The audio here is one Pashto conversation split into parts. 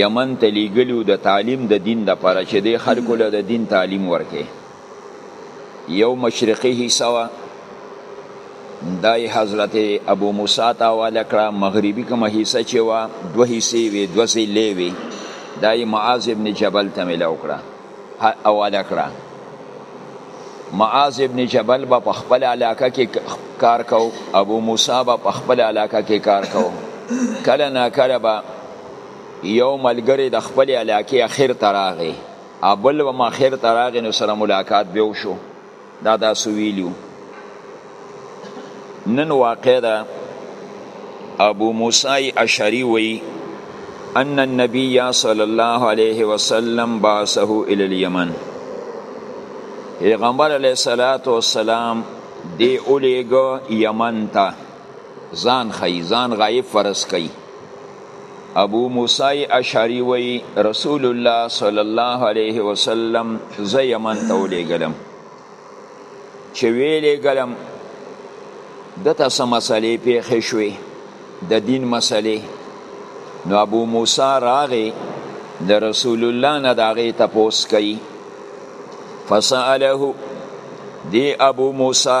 یمن ته لیګلیو د تعلیم د دین د پاره چې د خلکو له د دین تعلیم ورکې یو مشرقي حصہ وا دای حضرت ابو موسی ته حواله کړه مغربي کومه حصہ چې وا دوه حصې وي دوه ضلعې وي دای معاذ ابن جبل ته ملاو کړه حواله کړه معاذ ابن جبل به په خپل علاقه کې کار کو ابو موسی به په خپل علاقه کې کار کو کله نا کله به یو ملګری د خپل علاقې اخر تراغه ابل و ما اخر تراغه نو سره ملاقات به وشو دا تاسو ویلو نن واقع ده ابو موسی اشعری وی ان النبي صلی الله علیه وسلم بعثه الى اليمن پیغمبر علیه الصلاۃ والسلام دی اولیګو یمن ته ځان خی ځان غایب فرض کئ ابو موسی اشعری وی رسول الله صلی الله علیه وسلم ز یمن ته ولېګلم چې ویلېګلم دته سم مسلې پیښې شوې د دین مسلې نو ابو موسی راغی د رسول الله نه داغه تپوس کوي فسأله دی ابو موسی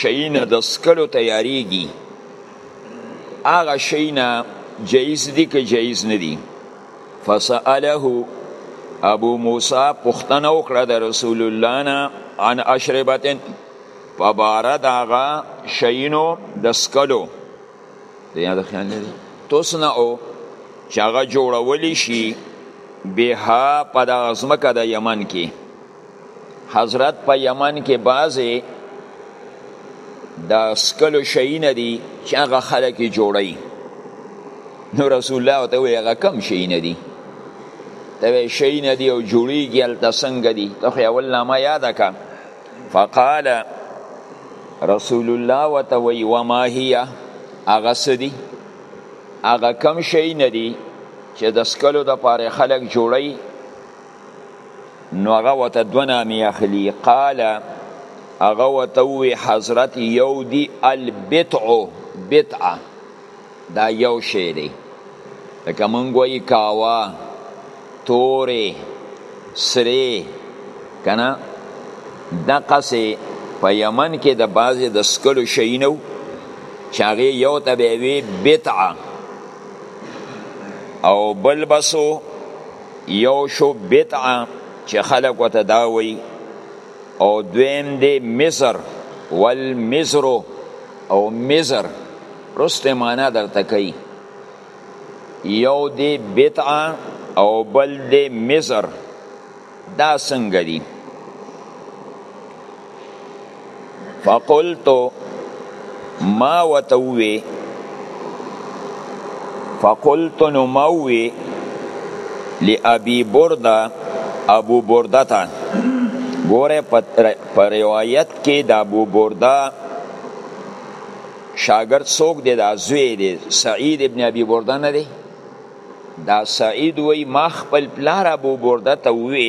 شیونه د سکلو تیاریږي هغه شیونه جایز دي که جایز نه دي فسأله ابو موسی پوښتنه وکړه د رسول الله نه عن اشربتن په باره د هغه شیینو د سکلو د یاد خیال لري تصنعو چې هغه جوړولی شي بها په دغه ځمکه د یمن کې حضرت په یمن کې بعضې د سکلو شیونه دي چې هغه خلک یې جوړوي نو رسول الله ورته وایي هغه کم شیونه دي ته وایي شیونه دي او جوړېږي هلته څنګه دي ته خو یې اول نامه یاده کړه فقال رسول الله ورته وایي وما هیه هغه څه دي هغه کم شیونه دي چې د سکلو دپاره خلک جوړوي نو هغه وته دو نامی اخلی قال هغه وته وی حضرت یو دی البتعو بتعه دا یو شی دی لکه مونږ وی کاوا توره سره کنه دقه سه په یمن کې د بازي د سکلو شینو چاغه یو ته به وی بتعه او بل بسو یو شو بدعه چې خلک وته دا وایي او دویم دی مصر والمصر او مصر رسته معنا درته کوي یو دی بدعه او بل دی مصر دا څنګه دي فقلت ما وتوي فقلت نو موي لابي برده ابو برده تا ګوره په روایت کې د ابو برده شاګرد څوک دی دا زوی دی سعید ابن ابي برده نه دی دا سعید وای ما خپل پلار ابو برده ته وی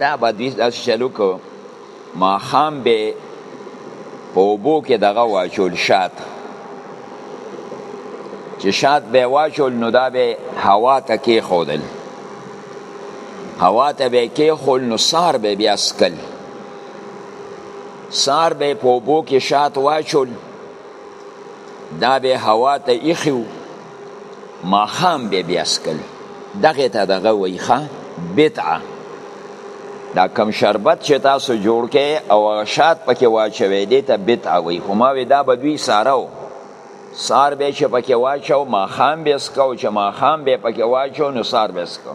دا به دوی داسې چلو کو ماښام به په اوبو کې دغه واچول شات چې شات به واچول نو دا به هوا ته کې خودل هوا ته به کې خول نو سار به بیا سکل سار به په اوبو کې شات واچول دا به هوا ته ایخیو ماخام به بیا سکل دغه ته دغه وای ښه بدعه دا کم شربت چې تاسو جوړ کې او شات پکې واچوي دې ته بدعه وای خو ما وی دا به دوی سارو سار به چې پکې واچو ماخام به سکو چې ماخام به پکې واچو نو سار به سکو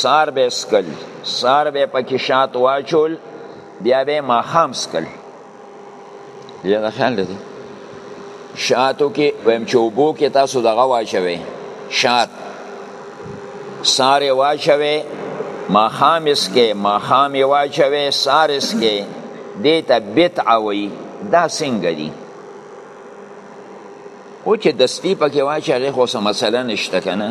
سار به سکل سار به پکې شات واچول بیا به ماخام سکل یا دا خیال دی شاتو کې ویم چې اوبو کې تاسو دغه واچوي شات سارې واچوي ماخام اسکه ماخام واچوي سار اسکه دې ته بیت عوي دا څنګه دي او چې دستی پکې واچوي خو سم مثلا نشته کنه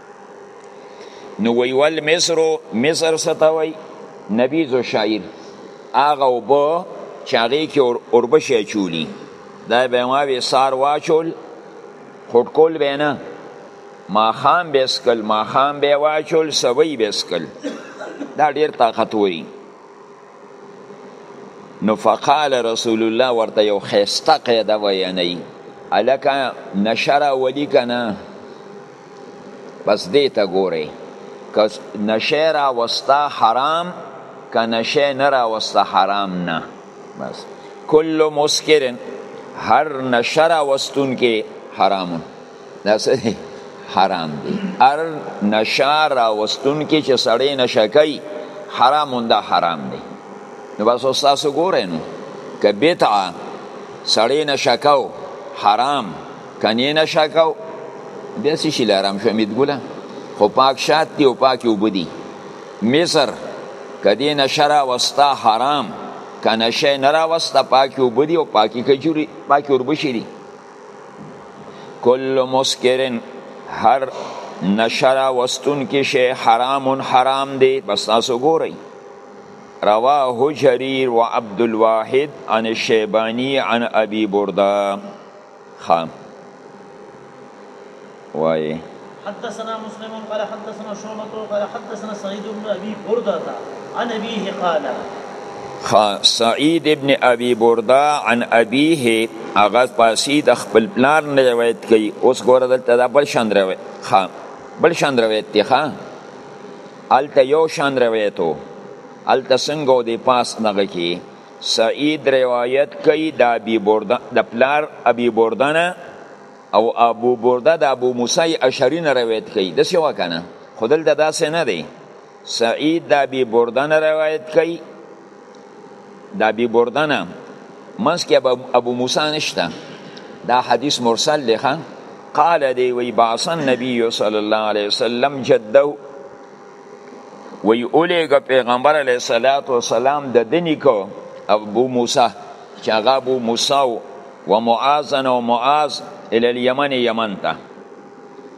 نو وی ول مصر مصر ستوي نبی زو شاعر اغه وب چاغي کې اور اوربشي چولی دا به ما وی سار واچول خټکول به نه ما خام به سکل ما خام به واچول سوي به سکل دا ډیر طاقت وری نو فقال رسول الله ورته یو خيسته قیده ویني الکه نشره ولی کنه بس دې ته ګوري که نشه را وستا حرام که نشه نه را وستا حرام نه بس کل مسکرن هر نشه را وستون کې حرامون دا څه دی حرام دی هر نشه را وستون کې چې سړی نشه کوي حرامون دا حرام دی نو بس تاسو ګورئ نو که بدعه سړی نشه کو حرام کنی نشه کو بیا څه شي لارم شمید ګله خو پاک شات دی او پاک وبدي مصر کدی نشه را وستا حرام که نشه نه را وستا پاک وبدي او پاکی کجوري پاک وربشي دي کل مسکرن هر نشه را وستون کې شی حرام حرام دی بس تاسو ګورئ رواه جرير وعبد الواحد عن الشيباني عن أبي بردة خان وایي حدثنا مسلم قال حدثنا شعبة قال حدثنا سعيد بن ابي برده عن ابيه قال سعید ابن ابي برده عن ابيه هغه پاسی د خپل پلار نه روایت کوي اوس ګوره دلته دا بل شان روایت خان بل شان روایت دی خان الته یو شان روایتو الته څنګه دی پاس نغه کی سعید روایت کوي د ابي برده د پلار ابي برده نه او ابو برده د ابو موسی اشعری نه روایت کوي د څه وکنه خدل د داسې نه دی سعید د ابي برده نه روایت کوي د ابي برده نه منس کې ابو موسی نشته دا حدیث مرسل دی قال دی وی باصن نبی صلی الله علیه وسلم جدو وی اولیګه پیغمبر علیه الصلاۃ والسلام د دنی کو ابو موسی چې هغه ابو موسی و معاذن او معاذ ال الیمن یمن ته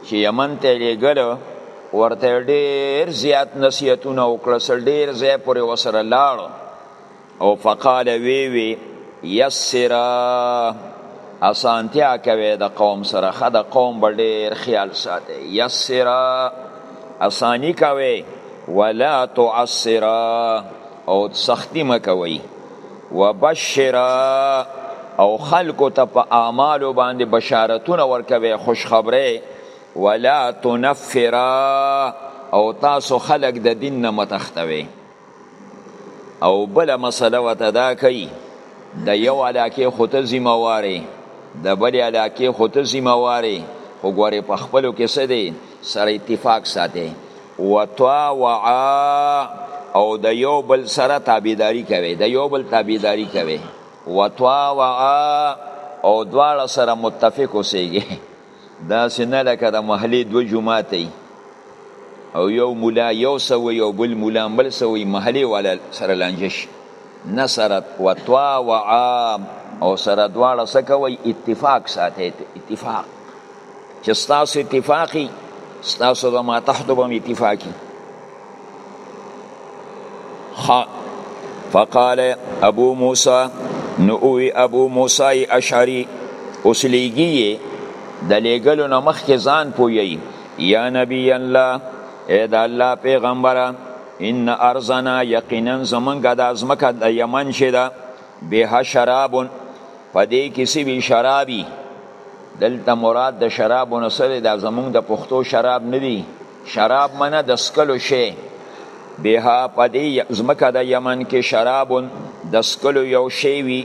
چې یمن ته لګل ورته ډیر زیات نصیحتونه وکړل ډیر زیات پر وسره لاړ او فقال وی وی یسرا اسانتیا کوي د قوم سره خد قوم بډیر خیال ساتي یسرا اسانی کوي ولا تعسرا او سختی مکوي وبشرا او خلکو ته په اعمالو باندې بشارتونه ورکوي خوشخبری ولا تنفرا او تاسو خلک د دین نه متختوي او بل مسله وته دا کوي د یو علاقې خود ذمہ واره د بل علاقې خود ذمہ واره خو ګوره په خپلو کې څه دی سره اتفاق ساتي وطا وعا او د یو بل سره تابعداري کوي د یو بل تابعداري کوي وطا وعا او دواړه سره متفق اوسېږي داسې نه لکه د محلې دوه جوماته وي او یو مولا یو څه وایي او بل مولا بل څه وایي محلې والا سره لانجه شي نه سره وطوا و عام او سره دواړه څه کوئ اتفاق ساتئ اتفاق چې ستاسو اتفاقي ستاسو به ما تحت به هم اتفاقي خا فقال ابو موسی نو اوی ابو موسی اشعری اوس لیږي د لیږلو نه مخکې ځان پویي یا نبی الله اې د الله پیغمبره ان ارزنا یقینا زمونږ د ازمکه د یمن چې ده به شراب په دې کې سوي شرابي دلته مراد د شرابو نه سره د زمونږ د پښتو شراب نه دي شراب منه د سکلو شی بها په دې ځمکه د یمن کې شراب د سکلو یو شی وي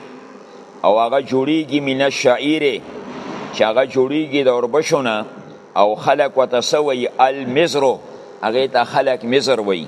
او هغه جوړیږي من الشعیر چې هغه جوړیږي د اوربشو نه او خلک ورته څه وایي المزرو هغې ته خلک مزر وایي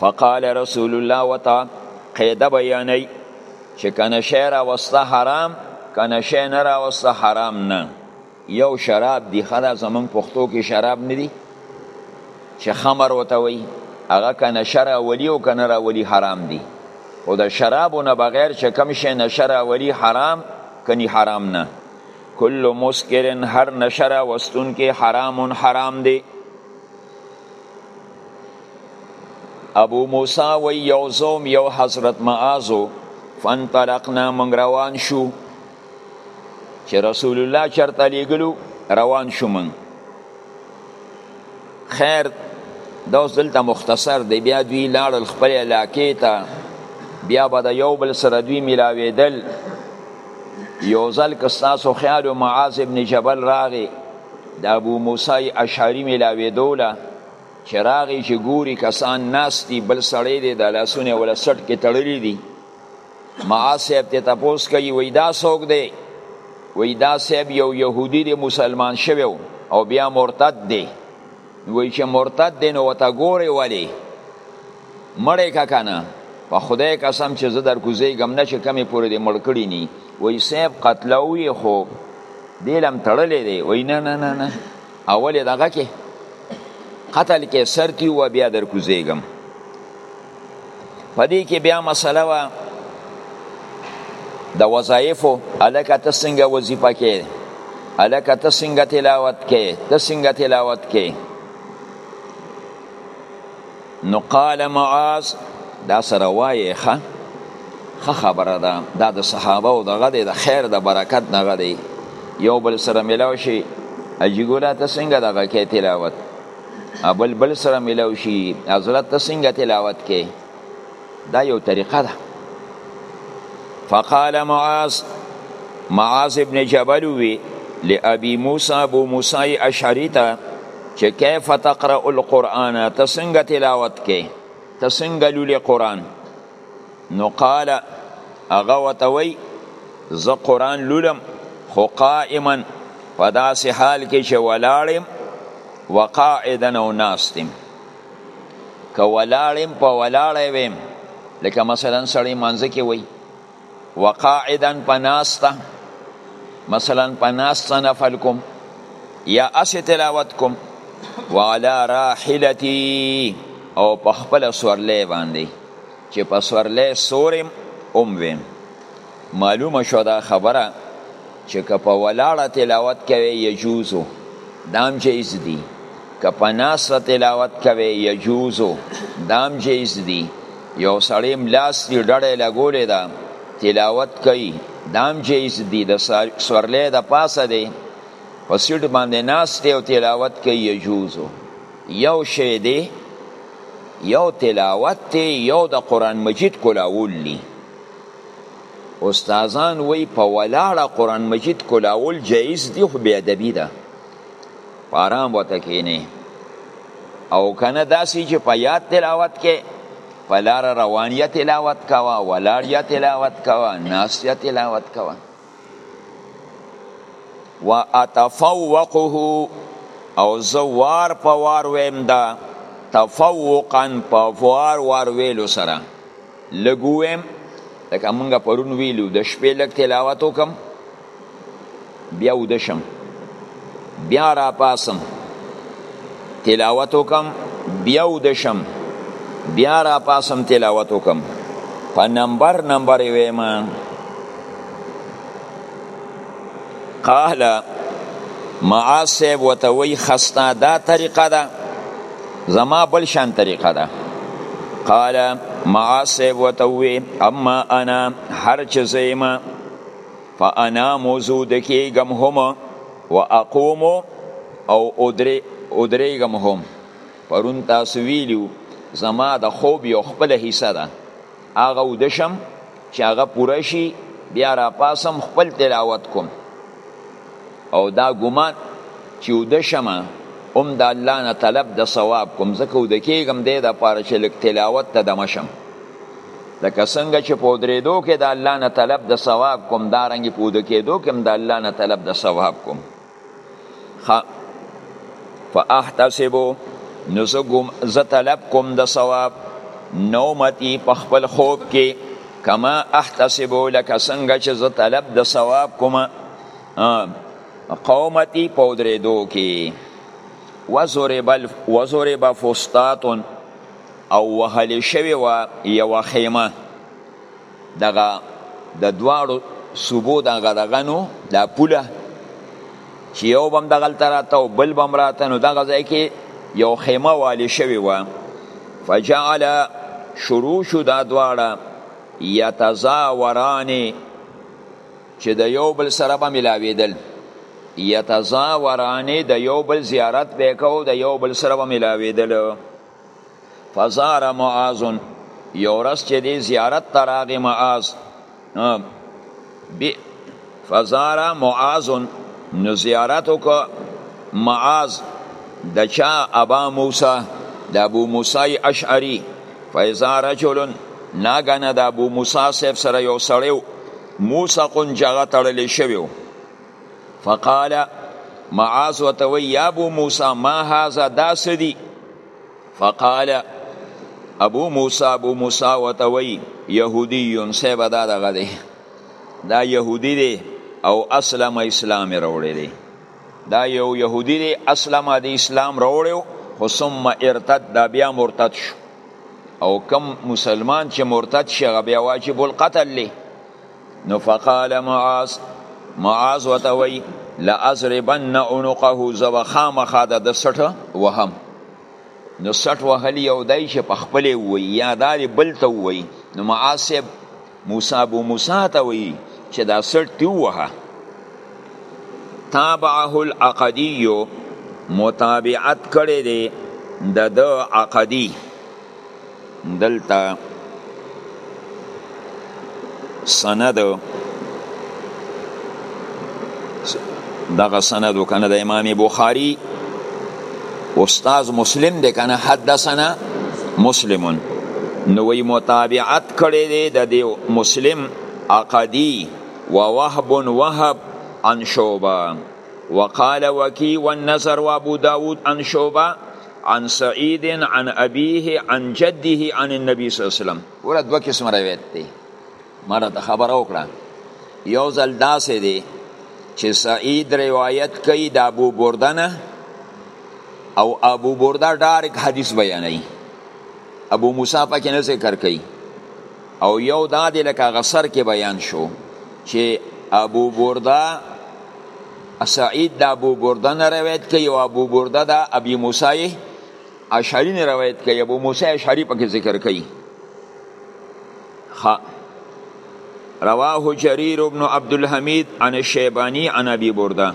فقال رسول الله وتا قیده بیانی چې کنه شی را وسته حرام کنه شی نه را وسته حرام نه یو شراب دی خدا زمون پښتو کې شراب نه دی چې خمر وته وي هغه کنه شرع ولی او کنه را ولی حرام دی او د شرابو نه بغیر چې کم شی نشه را ولی حرام کنی حرام نه کل مسکرن هر نشره وستون کې حرام حرام دی ابو موسی و یو زوم یو حضرت معاذو فانطلقنا من روان شو چې رسول الله چرته لګلو روان شو من خیر دا اوس دلته مختصر دی بیا دوی لاړل خپل علاقې ته بیا به د یو بل سره دوی ملاوېدل یو ځل که ستاسو خیال و معاذ ابن جبل راغی د ابو موسی اشعری ملاویدو له چې راغی چې ګوري کسان ناست دي بل سړی دی د لاسونه ولا سټ کې تړلی دي معاذ صاحب ته تپوس کوي وای دا څوک دی وای دا صاحب یو یهودي دی مسلمان شوی او بیا مرتد دی وای چې مرتد دی نو ته ګوري ولی مړې کا کنه په خدای قسم چې زه در کوزیږم نه چې کمی پورې دې مړ کړی نی وای صاحب قتلو یې خو دیلم تړلې دی وای نه نه نه نه اول دغه کې قتل کې سر کی و بیا در کوزیګم پدې کې بیا مسله وا د وظایفو الکه ته څنګه وظیفه کې الکه ته څنګه تلاوت کې ته څنګه تلاوت کې نو قال معاذ دا سره وایې ښه ښه خبره ده دا د صحابه او دغه د خیر د برکت نغه دی یو بل سره ملاو شي اجګولا ته څنګه دغه کې تلاوت ابل بل سره ملاو شي حضرت ته څنګه تلاوت کې دا یو طریقه ده فقال معاذ معاذ ابن جبل وی لابي موسى ابو موسى اشعري ته چې کیف تقرا القرآن ته څنګه تلاوت کې ته څنګه لولې قرآن نو قال هغه ورته وی زه قرآن لولم خو قائما په داسې حال کې چې ولاړم وقاعدا او ناستم که ولاړم په ولاړه ویم لکه مثلا سړی مانځه کې وای وقاعدا په ناسته مثلا په ناسته نفل کوم یا اسې تلاوت کوم وعلى راحلتي او په خپل سورلې باندې چې په سورلې سورم اوم ویم معلومه شو دا خبره چې که په ولاړه تلاوت کوي یجوزو دام جایز دی که په ناسته تلاوت کوي یجوزو دام جایز دی یو سړی ملاس دی ډړې لګولې ده تلاوت کوي دام جایز دی د سورلې د پاسه دی په سیټ باندې ناسته او تلاوت کوي یجوزو یو شی دی یو تلاوت دی یو د قرآن مجید کولاول دی استادان وی په ولاړه قران مجید کولاول جایز دی خو بی ادبی ده پارام وته کینه او کنه داسې چې په یاد تلاوت کې په لار روانیه تلاوت کوا ولاړیه تلاوت کوا ناسیه تلاوت کوا و اتفوقه او زه وار په وار ویم دا تفوقا په وار وار ویلو سره لږ ویم لکه موږ پرون ویلو د شپې لږ تلاوت وکم بیا وده شم بیا را پاسم تلاوت وکم بیا ودشم بیا را پاسم تلاوت وکم په نمبر نمبر ویم قال معاذ صاحب وتوي خستا دا طریقه ده زما بل شان طریقه ده قال معاذ صاحب وتوي اما انا هر چه زیمه فانام زود کیږم هم و اقوم او ادری ادریږم هم پرون تاسو ویلو زما د خوب یو خپل حصہ ده هغه ودشم چې هغه پوره شي بیا را پاسم خپل تلاوت کوم او دا ګمان چې ودشم هم د الله نه طلب د ثواب کوم ځکه ودکیږم دی د پاره چې لک تلاوت ته دمشم لکه څنګه چې په درېدو کې د الله نه طلب د ثواب کوم دا رنګ په د کېدو کې د الله نه طلب د ثواب کوم خ فاحتسب نو زګم ز طلب کوم د ثواب نومتی په خپل خوب کې کما احتسب لکه څنګه چې ز طلب د ثواب کوم قومتی په درېدو کې وزرب وزرب فستاتن او وهل شوې وه یوه خیمه دغه د دواړو صوبو دغه دغه نو دا پوله چې یو بم دغلته راته او بل بم راته نو دغه ځای کې یو خیمه والې شوې وه فجعل شروع شو دا دواړه یتزاورانې چې د یو بل سره به ملاوېدل یتزاورانې د یو بل زیارت به یې کو د یو بل سره به ملاوېدل فزار معاذ یو ورځ چې دی زیارت ته راغی معاذ فزار معاذ نو زیارت وکړه معاذ د چا ابا موسی د ابو موسی اشعری فیضا رجل ناګنه د ابو موسی صاحب سره یو سړی موسقون جغه تړلی شوی فقال معاذ وتوي يا ابو موسى ما هذا داسدي فقال ابو موسى ابو موسى وتوي يهودي سيبا دا دغه دی دا يهودي دی او اسلم اسلام راوړی دی دا یو يهودي دی اسلم د اسلام راوړیو خو ثم ارتد دا بیا مرتد شو او کم مسلمان چې مرتد شي هغه بیا واجب القتل له نو فقال معاذ معاذ وتوي لازربن عنقه زو خامخا د سټ وهم نو سټ وهلی او دای چې په خپل وی یا دار بل ته وی نو معاصب موسی ابو موسی ته وی چې دا سټ دی وه تابعه العقدی متابعت کړی دی د عقدی دلته سند دغه سند کنه د امام بخاری استاد مسلم دی کنه حدثنا مسلمون نو وی متابعت کړی دی د دی مسلم عقدی و وهب وهب عن شوبه وقال وکی والنظر وابو داود عن شوبه عن سعید عن ابیه عن جده عن النبی صلی الله علیه وسلم ور دوه قسم روایت دی مره ته خبره وکړه یو ځل داسې دی چې سعید روایت کوي د ابو برده نه او ابو برده ډایرک حدیث بیانوي ابو موسی پکې نه ذکر کوي او یو دا دی لکه هغه سر کې بیان شو چې ابو برده سعید د ابو برده نه روایت کوي او ابو برده د ابي موسی اشعری نه روایت کوي ابو موسی اشعری پکې ذکر کوي خ رواه جرير بن عبد الحميد عن الشيباني عن ابي برده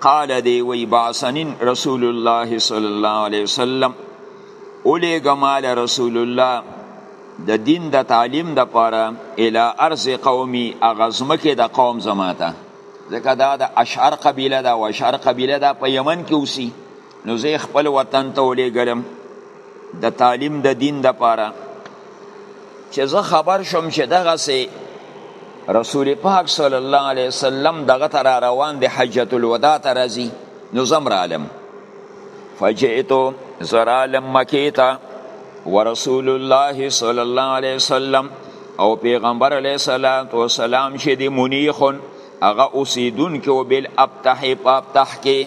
قال دی وی بعثنین رسول الله صلی الله علیه وسلم اولی گمال رسول الله د دین د تعلیم د پاره الی ارض قومي اغزمکه د قوم زماته ځکه دا د اشعر قبیله دا او اشعر قبیله دا په یمن کې اوسي نو زه خپل وطن ته ولېږلم د تعلیم د دین د پاره چې زه خبر شوم چې دغه سه رسول پاک صلی الله علیه وسلم دغه تر روان د حجۃ الوداع ته راځي نو زم رالم فجئتو زرالم مکیتا ورسول الله صلی الله علیه وسلم او پیغمبر علیه الصلاۃ والسلام چې دی منیخون هغه اوسیدون کې او بل ابتح په ابتح کې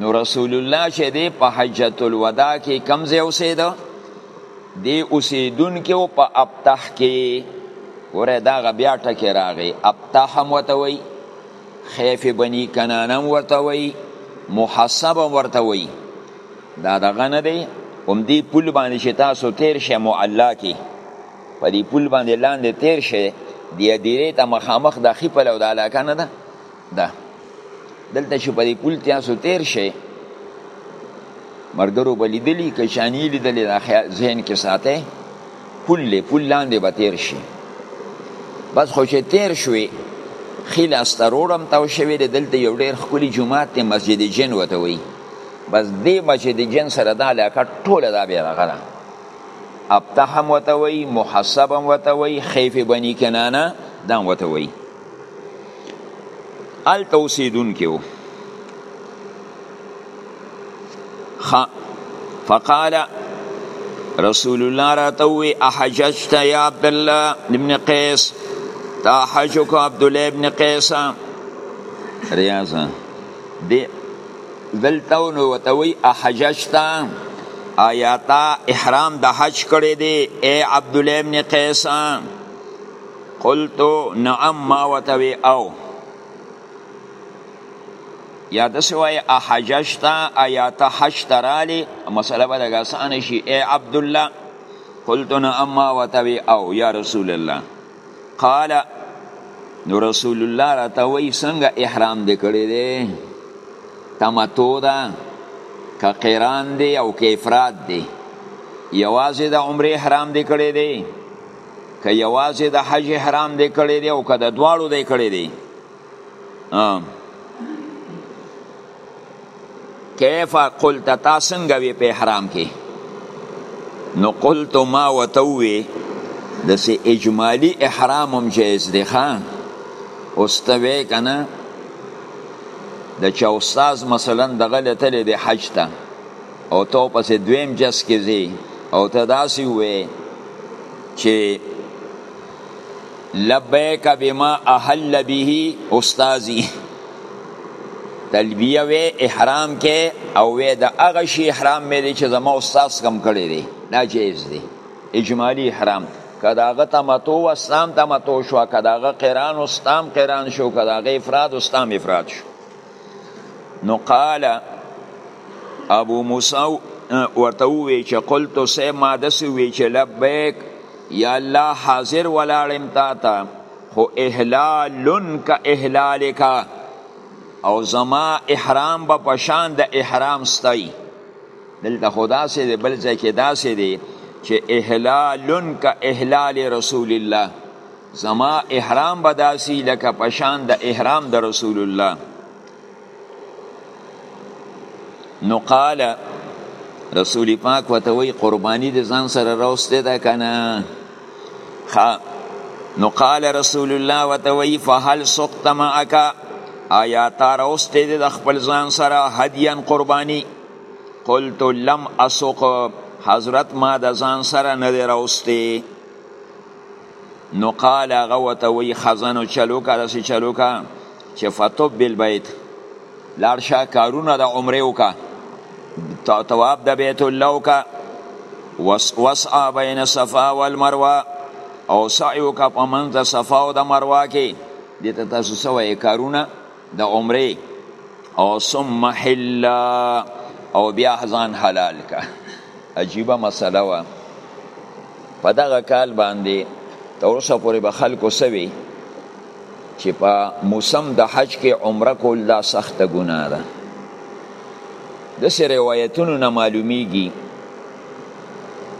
نو رسول الله چې دی په حجت الوداع کې کم ځای اوسېده دی اوسېدونکی و په ابتح کې ګوره دغه بیا ټکی راغی ابتح هم ورته وایي خیف بني کنان هم ورته وایي محسب هم ورته وایي دا دغه نه دی همدې پل باندې چې تاسو تیر شئ معلا کې په دې پل باندې لاندې تیر شئ دې دیرې ته مخامخ د خپل او د علاقه نه ده ده دلته چې په دې پول تاسو تیر شئ مرګرو به لیدلي که چا نه لیدلی دا ذهن کې ساتئ پول دی پول لاندې به تیر شي بس خو چې تیر شوې ښي لاس ته روډ هم تاو شوی دی دلته یو ډېر ښکلي جومات دی مسجد جن ورته وایي بس دې مسجد جن سره دا علاقه ټوله دا بیا دغه ده ابتح هم ورته وایي محسب هم ورته وایي خیف بني کنانه دا هم ورته وایي الته اوسیدونکي وو فقال رسول الله راته وی احججت یا عبد الله ابن قیس تا حج کو عبد الله ابن قیس ریاضه دی دلته نو وتوی احججت آیاتا احرام د حج کړی دی اے عبد الله ابن قیس قلت نعم ما وتوي او یا د سوای احجشتا ایا ته حج ترالی مسله به دغه سان شي اے عبد الله قلت نعم ما وتوي او یا رسول الله قال نو رسول الله راته وای څنګه احرام دې کړی دی تمتو ده که قران دی او که افراد دی یوازې د عمره احرام دې کړی دی که یوازې د حج احرام دی کړی دی او که د دواړو دی کړی دی کیف قلت تا څنګه وی په احرام کې نو قلت ما وتوي د سي اجمالی احرام هم جایز دی خان اوستوي کنه د چا استاد مثلا د غلطه لید حج ته او تو پس دویم جس کې زی او ته داسې وې چې لبیک بما احل به استاذی تلبیه وې احرام کې او وې د هغه شی احرام مې دي چې زما استاد کم کړی دی ناجیز دی اجمالی احرام کداغه تمتو و اسلام تمتو شو کداغه قران و اسلام قران شو کداغه افراد و اسلام افراد شو نو قال ابو موسی ورته وی چې قلت سه ما دس وی چې لبیک یا الله حاضر ولاړم تا ته خو احلالن کا احلالک او زما احرام به پشان د احرام ستای دلته خو داسې دی بل ځای کې داسې دی چې احلالن که احلال رسول الله زما احرام به داسي لکه پشان د احرام د رسول الله نو قال رسول پاک وته وی قربانی د ځان سره راوسته ده کنه خا نو قال رسول الله وته وی فهل سقط معك آیا تار اوسته د خپل ځان سره هدیان قربانی قلت لم اسوق حضرت ما د ځان سره نه دی راوستی نو قال هغه ورته وایي خزنو چلو که داسې چلو که چې فطب بالبیت لاړ شه کارونه د عمرې وکړه طواف د بیت الله وکړه وسعه بین صفا والمروه او سعی وکړه په منځ د صفا او د مروه کې دې ته تاسو څه وایې کارونه د عمره او ثم حل او بیا ځان حلال کا عجیبه مسله وا په دغه کال باندې تر اوسه پورې به خلکو سوي چې په موسم د حج کې عمره کول دا سخته ګناه ده د سې روایتونو نه معلومیږي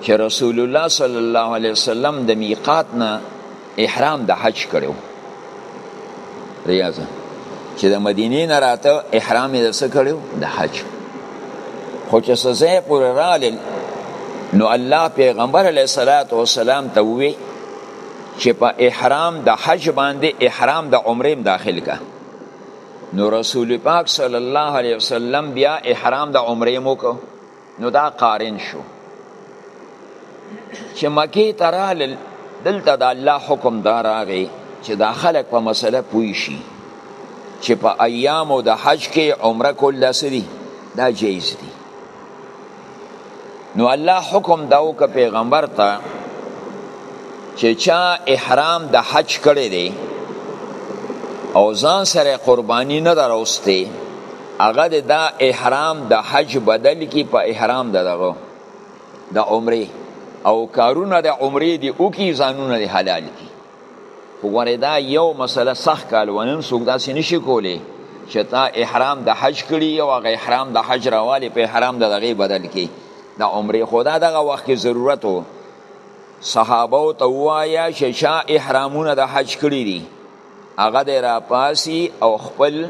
چې رسول الله صلی الله علیه وسلم د میقات نه احرام د حج کړو ریاضه چې د مدینې نه راته احرام یې څه کړو د حج خو چې سزا پر رالل نو الله پیغمبر علیه الصلاۃ والسلام ته وی چې په احرام د حج باندې احرام د عمره داخل کا نو رسول پاک صلی الله علیه وسلم بیا احرام د عمره مو کو نو دا قارن شو چې مکی ترال دلته د الله حکم دا راغی چې دا خلک په مسله پوي شي چې په ایامو د حج کې عمره کول داسې دي دا جایز دي نو الله حکم دا وکړه پیغمبر ته چې چا احرام د حج کړی دی او ځان سره قربانی نه دروسته هغه د دا احرام د حج بدل کی په احرام د دغه د عمره او کارونه د عمره دی او کی ځانونه دی حلال کی وګوره دا یو مسله صح کال ونن څوک داسې نشي کولی چې تا احرام د حج کړی او هغه احرام د حج راوالی په احرام د دغه بدل کی د عمره خدا دغه وخت ضرورت وو صحابه ته وایا چې شا احرامونه د حج کړی دي هغه دی را پاسی او خپل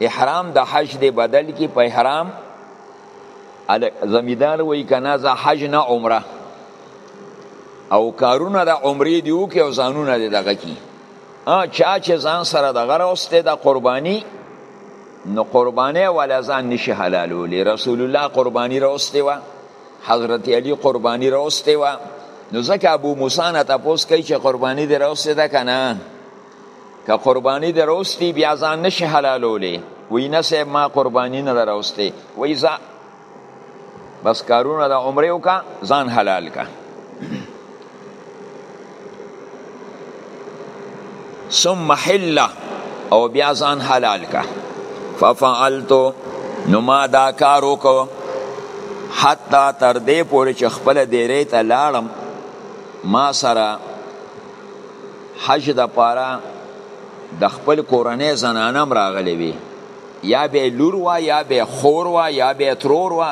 احرام د حج دی بدل کی په احرام زمیدار وی کنا زه حج نه عمره او کارونه د عمرې دی او کې او ځانونه دی دغه کی ا چا چې ځان سره د غروسته د قربانی نو قربانی ولا ځان نشي حلالولې رسول الله قربانی روسته و حضرت علی قربانی راوسته و نو ځکه ابو موسی نه تاسو کوي چې قربانی دی راوسته ده کنه که قربانی دی راوستی بیا ځان نشه حلالولې وای نه سه ما قربانی نه راوسته وای ځا بس کارونه د عمره وکا ځان حلال کا ثم حل او بیا ځان حلال کا ففعلت نو ما دا کار وکړو حتی تر دې پورې چې خپل دیرې ته لاړم ما سره حج د پاره د خپل کورنۍ زنانم راغلی وي یا به لور وا یا به خور وا یا به ترور وا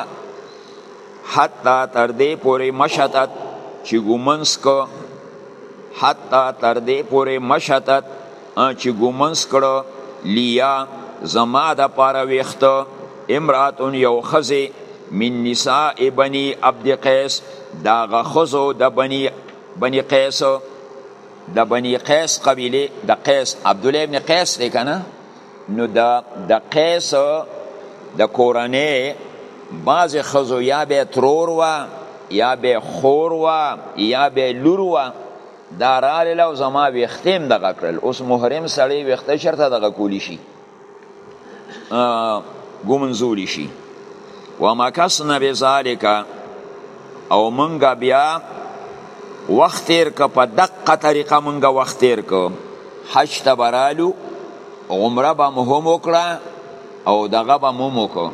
حتی تر دې پورې مشتت چې ګومنس کو حتی تر دې پورې مشتت چې ګومنس کړو لیا زما د پاره ویختو امراتون یو خزه من نساء بنی عبد قیس دا غخزو د بنی بنی قیس د بنی قیس قبیله د قیس عبد الله ابن قیس دی کنه نو دا د قیس د کورنۍ بعض خزو یا به ترور وا یا به خور وا یا به لور وا دا رالی لو زما ویختیم دغه کړل اوس محرم سړی ویخته چرته دغه کولی شي ګومنزولی شي ومکسنا بذالک او منګه بیا وخت تیر که په دقه طریقه منګه وخت تیر که حج ته به رالو عمره به مو هم وکړه او دغه به مو وکړو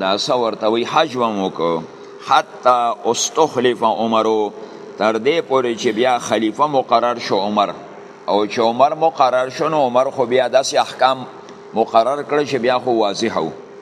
دا څه ورته وایي حج به مو وکړو حتی استخلف عمرو تر دې پورې چې بیا خلیفه مقرر شو عمر او چې عمر مقرر شو نو عمر خو بیا داسې احکام مقرر کړ چې بیا خو واضح وو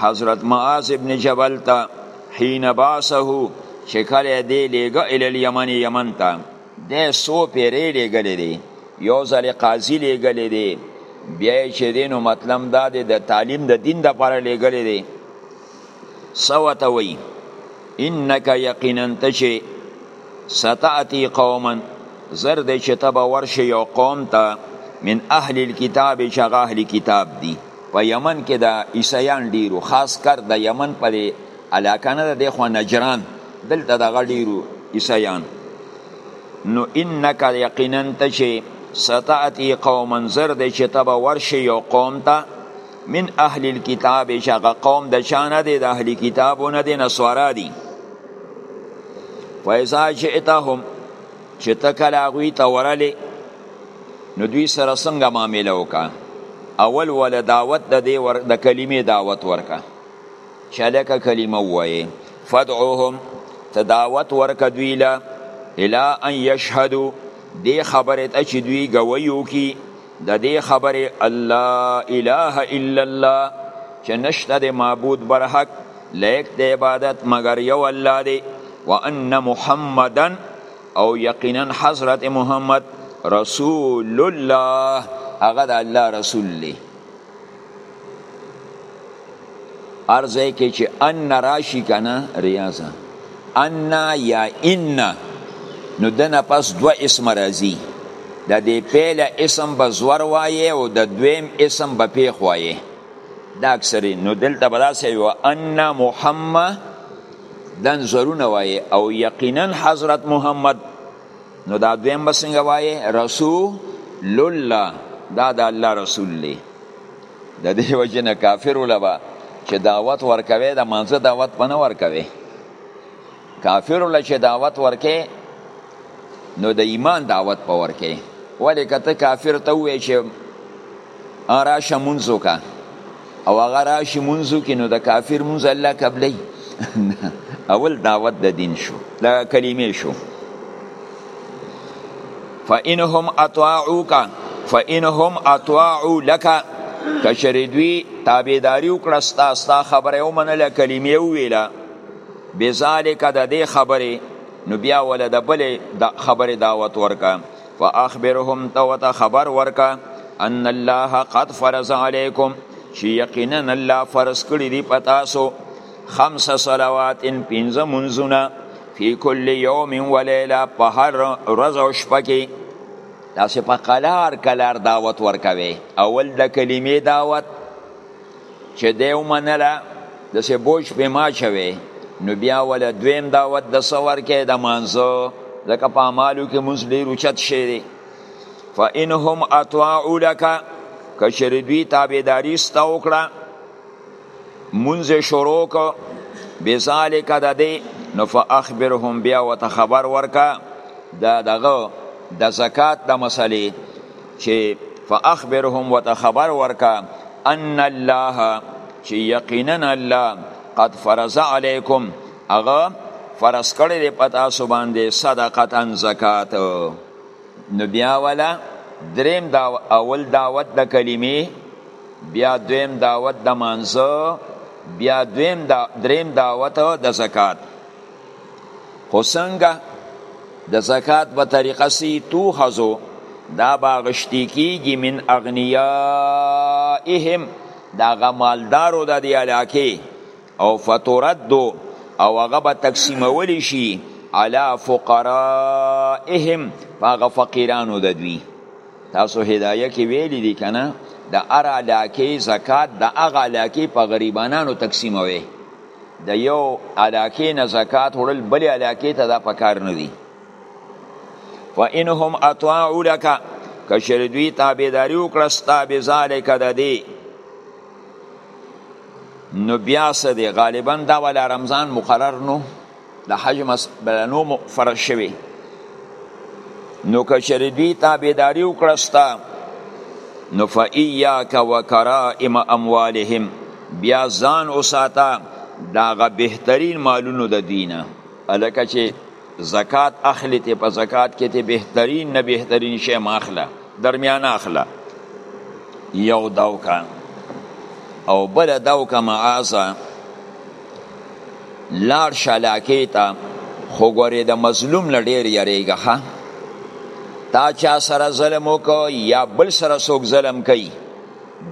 حضرت معاذ ابن جبل ته حين بعثه چې کله دی لیګه ال الیمن یمن ته د سو پیری لیګلې دی یو ځل قاضي لیګلې دی بیا چې دینو مطلب دا دی د تعلیم د دین د لپاره لیګلې دی سوته وی انک یقینا تشی ستاتی قوما زر دې چې تبا ورشي یو قوم ته من اهل الكتاب چې هغه اهل کتاب دي په یمن کې د عیسایان ډیرو خاص کر د یمن په دی علاقه نه ده خو نجران دلته دغه ډیرو عیسایان نو انک یقینا ته چې ستاتی قوما زر دی چې تبا ورشي یو قوم ته من اهل الكتاب چې هغه قوم د چا نه دی د اهل کتابو نه دی نسوارا دی فاذا جئتهم چې ته کله هغوی ته ورلې نو دوی سره څنګه معامله وکا اول ول دعوت د دې ور د کلمې دعوت ورکا چلکه کلمه وایي فدعوهم تدعوت ورکا دوی له الا ان یشهدو دې خبره ته چې دوی گویو کی د دې خبره الله اله الا الله چې نشته د معبود برحق لیک د عبادت مگر یو الله دی وان محمدن او یقینا حضرت محمد رسول الله هغه د الله رسول دی ارزه کې چې ان راشي کنه ریاضه ان یا ان نو دنه پس دو اسم راځي د دې پیل اسم به زور وایي او د دویم اسم به پیخ وایي دا اکثری نو دلته به داسې یو ان محمد دا نظرونه وایي او یقینا حضرت محمد نو دا دویم به څنګه وایي رسول الله دا د الله رسول دی د دې وجه نه کافر ولبا چې دعوت ورکوي د مانزه دعوت پنه ورکوي کافر ول چې دعوت ورکې نو د ایمان دعوت په ورکې ولې کته کافر ته وې چې آراشه منځو کا او هغه راشي منځو کې نو د کافر منځ الله قبلې اول دعوت د دین شو د کلمې شو فإنهم اطاعوك فإنهم اطاعوا لك کشری دوی تابعداري وکړه ستا ستا خبره ومنله کلمې وویله بذالک د دې خبرې نو بیا ول د بلې د خبرې دعوت ورکا فاخبرهم توت خبر ورکا ان الله قد فرض علیکم چې یقینا الله فرض کړی دی پتاسو خمس صلوات ان پنځه منځونه فی کل یوم و لیله په هر ورځ او شپه کې تاسو په قلار قلار دعوت ورکوي اول د کلمې دعوت چې دی ومنله داسې بوج پې ما چوي نو بیا ول دویم دعوت د سور کې د مانزو ځکه په اعمالو کې موږ ډېر اوچت شی دی فانهم اطاعوا لك کشر دوی تابعداري ستا وکړه مونږ شروع کو بذالک د دې نو فاخبرهم بیا وت خبر ورکا دا دغه د زکات د مسلې چې فاخبرهم وته خبر ورکا ان الله چې یقینا الله قد فرض علیکم هغه فرض کړی دی په تاسو باندې صدقتا زکات نو بیا ولا دریم دا اول دعوت د دا کلمې بیا دویم دعوت د دا مانزه بیا دویم دا دریم دعوت د زکات خو څنګه د زکات په طریقه سی توخذو دا باغشتی کیږي من اغنیائهم دا غمالدارو د دی علاقه او فتردو او هغه به تقسیمولی شي علی فقرائهم هغه فقیرانو د دوی تاسو هدايه کې ویلي دي کنه د ار علاقه زکات د هغه علاقه په غریبانو تقسیموي د یو علاقې نه زکات وړل بل علاقې ته دا پکار نه دي وانهم اطاعوا لك کشر دوی تابعداري وکړه ستا به ذالک د دې نو بیا سه دی غالبا دا ولا رمضان مقرر نو د حج مسبلنو فرض شوی نو کچری دوی تابعداري وکړه ستا نو فإياک وکرائم اموالهم بیا ځان اوساته داغه بهترین مالونو د دینه الکه چې زکات اخلی ته په زکات کې ته بهترین نه بهترین شی ماخله درمیان اخله یو داوکا او بل داوکا معاذ لاړ شه علاقې ته خو ګورې د مظلوم نه ډېر یریږه ښه تا چا سره ظلم وکړ یا بل سره څوک ظلم کوي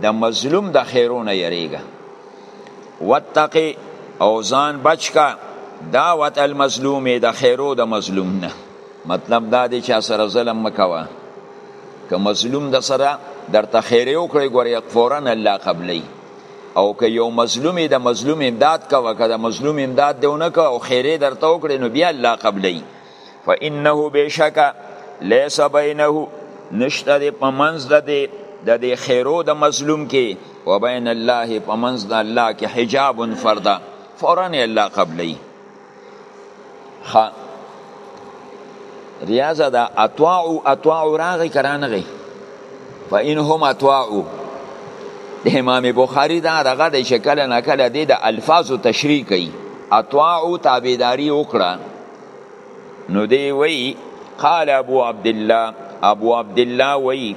د مظلوم د خیرونه یریږه واتقي او ځان بچ کا دعوت المظلوم د خیرو د مظلوم نه مطلب دا دی چې سره ظلم مکوه که مظلوم د سره درته خیره وکړي ګورې فورا الله قبلې او که یو مظلوم د مظلوم امداد کوه که د مظلوم امداد دی نه کوه او خیره درته وکړي نو بیا الله قبلای فانه بشک ليس بينه نشته د پمنز د دې د دې خیرو د مظلوم کې وبین الله پمنز د الله کې حجاب فردا فورا الله قبلای خا ریاضه دا اطواعو اطواعو راغی کرانغی فا این هم اطواعو د امام بخاری دا دغه د شکل نه کله دی د الفاظو تشریح کوي اطواعو تابعداري وکړه نو دی وی قال ابو عبد الله ابو عبد الله وی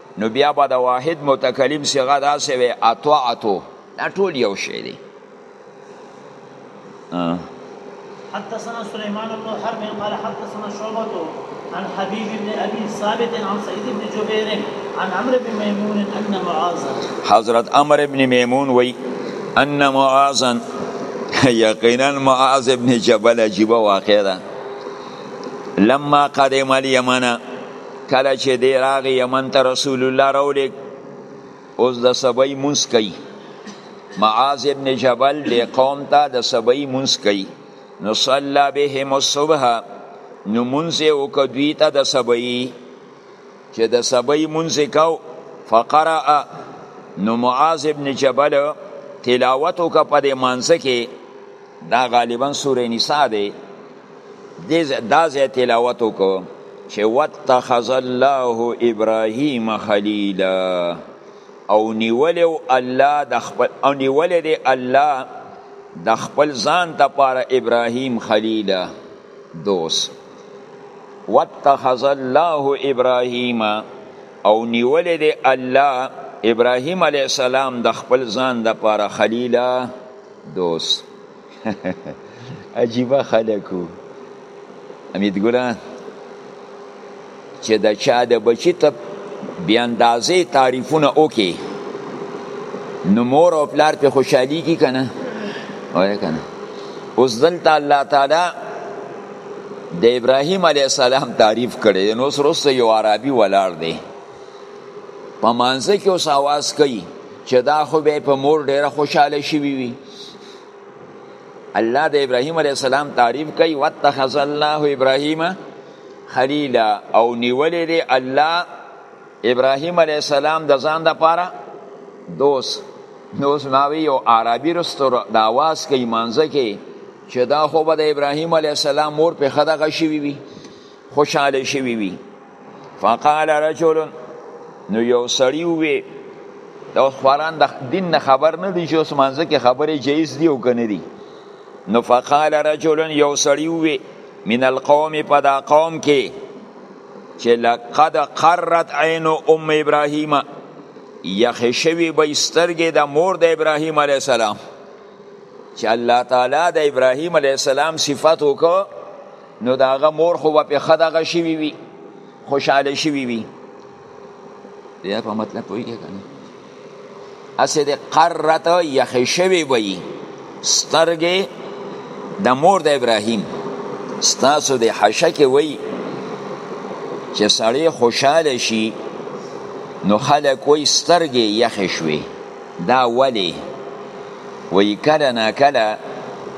نو بیا به د واحد متکلم صیغه داسې وي اطاعتو دا ټول یو شی دی حدثنا سليمان بن حرب قال حدثنا شعبة عن حبيب بن ابي ثابت عن سعيد بن جبير عن عمرو بن ميمون ان معاذ حضرت عمرو بن ميمون وي ان معاذ یقینا معاذ ابن جبل عجیبه واقع ده لما قدم اليمن کله چې دی راغی یمن ته رسول الله راولېږ اوس د سبی مونځ کوي معاذ ابن جبل دې قوم ته د سبی مونځ کوي نو صلی بهم الصبح نو مونځ یې وکړ دوی ته د سبی چې د سبی مونځ یې کو فقرأ نو معاذ ابن جبل تلاوت وکړ په دې مانځ کې دا غالبا سوره نساء دی دا ځای تلاوت وکړو چې واتخذ الله ابراهیم خلیلا او نیولې الله د خپل او نیولې دی الله د خپل ځان ته پاره ابراهیم خلیلا دوست واتخذ الله ابراهیم او نیولې دی الله ابراهیم علی السلام د خپل ځان د پاره خلیلا دوست عجیبه خلک وو حمید ګلان چې د چا د بچي ته بې اندازې تعریفونه وکړي نو مور او پلار پې خوشحالیږي که نه وایه که نه اوس دلته الله تعالی د ابراهیم علیه السلام تعریف کړی دی نو اوس وروسته یو عربي ولاړ دی په مانځه کې اوس اواز کوي چې دا خو به په مور ډیره خوشاله شي وي الله د ابراهیم علی السلام تعریف کوي واتخذ الله ابراهیم خلیلا او نیولې دی الله ابراهیم علی السلام د ځان د پاره دوست نو زماوی یو عربي رستور د आवाज کې مانځه کې چې دا خو به د ابراهیم علی السلام مور په خدغه شي وي خوشاله شوی وي فقال رجل نو یو سړی وي دا اوس خوران د دین نه خبر نه دی چې اوس مانځه کې خبرې جایز دی او کنه دی نو فقال رجل یو سړی وي من القوم په دا قوم کې چې لقد قرت عین ام ابراهیم یخ شوی به سترګې د مور د ابراهیم علی السلام چې الله تعالی د ابراهیم علی السلام صفات وکړه نو دا غ مور خو په خدغه شي وي خوشاله شي وي بیا په مطلب پوهیږي کنه اسې د قرت یخې شوی وي سترګې د مور د ابراهیم ستاسو د حشکه وي چې سړی خوشاله شي نو خلک وي سترګې یخې شوي دا ولی وی کله نا کله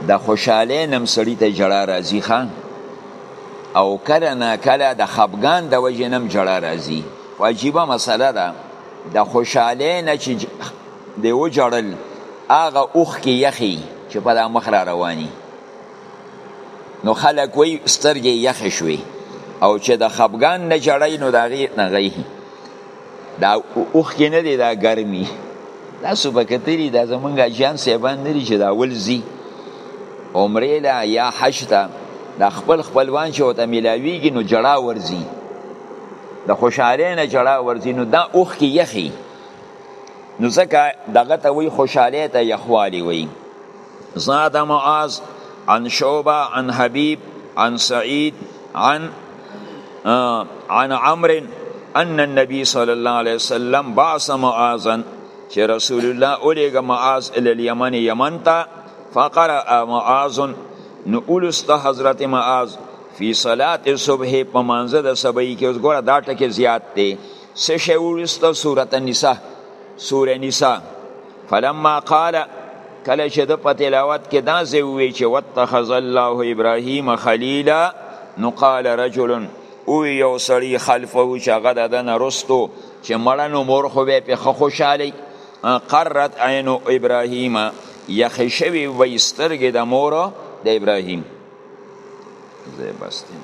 د خوشحالی نم سړی ته جړا راځي خان او کله نا کله د خفګان د وجې نم جړا راځي خو عجیبه مسله ده د خوشحالی نه چې دی و جړل هغه اوخ کې یخی چې په دا مخ را رواني نو خلک وی سترګې یخې شوي او چې د خفګان نه جړی نو د هغې نه غیهي دا اوخکې نه دی دا ګرمي دا صبح کتلی دا زمونږ اجان صاحبان نه دي چې دا اول ځي عمرې له یا حج ته دا خپل خپلوان چې ورته میلاویږي نو جړا ورځي د خوشحالۍ نه جړا ورځي نو دا اوښکې یخي نو ځکه دغه ته وایي خوشحالۍ ته یخوالی وایي زاد معاذ عن شعبه عن حبيب عن سعيد عن عن عمرو ان النبي صلى الله عليه وسلم بعث معاذا چې رسول الله اولېګه معاذ ال اليمن يمن ته فقرأ معاذ نو اولست حضرت معاذ فی صلات الصبح په مانزه د سبعی کې اوس ګوره دا ټکه زیات دی سه شی ولسته سورته نساء سوره نساء فلما قال کله چې د په تلاوت کې دا ځای ووی چې واتخذ الله ابراهیم خلیلا نو قال رجل او یو سړی خلفه چې هغه د ده نه رستو چې مړه نو مور خو به پې ښه خوشحالی قرت عین ابراهیم یخې شوې وی سترګې د مور د ابراهیم زه بستیم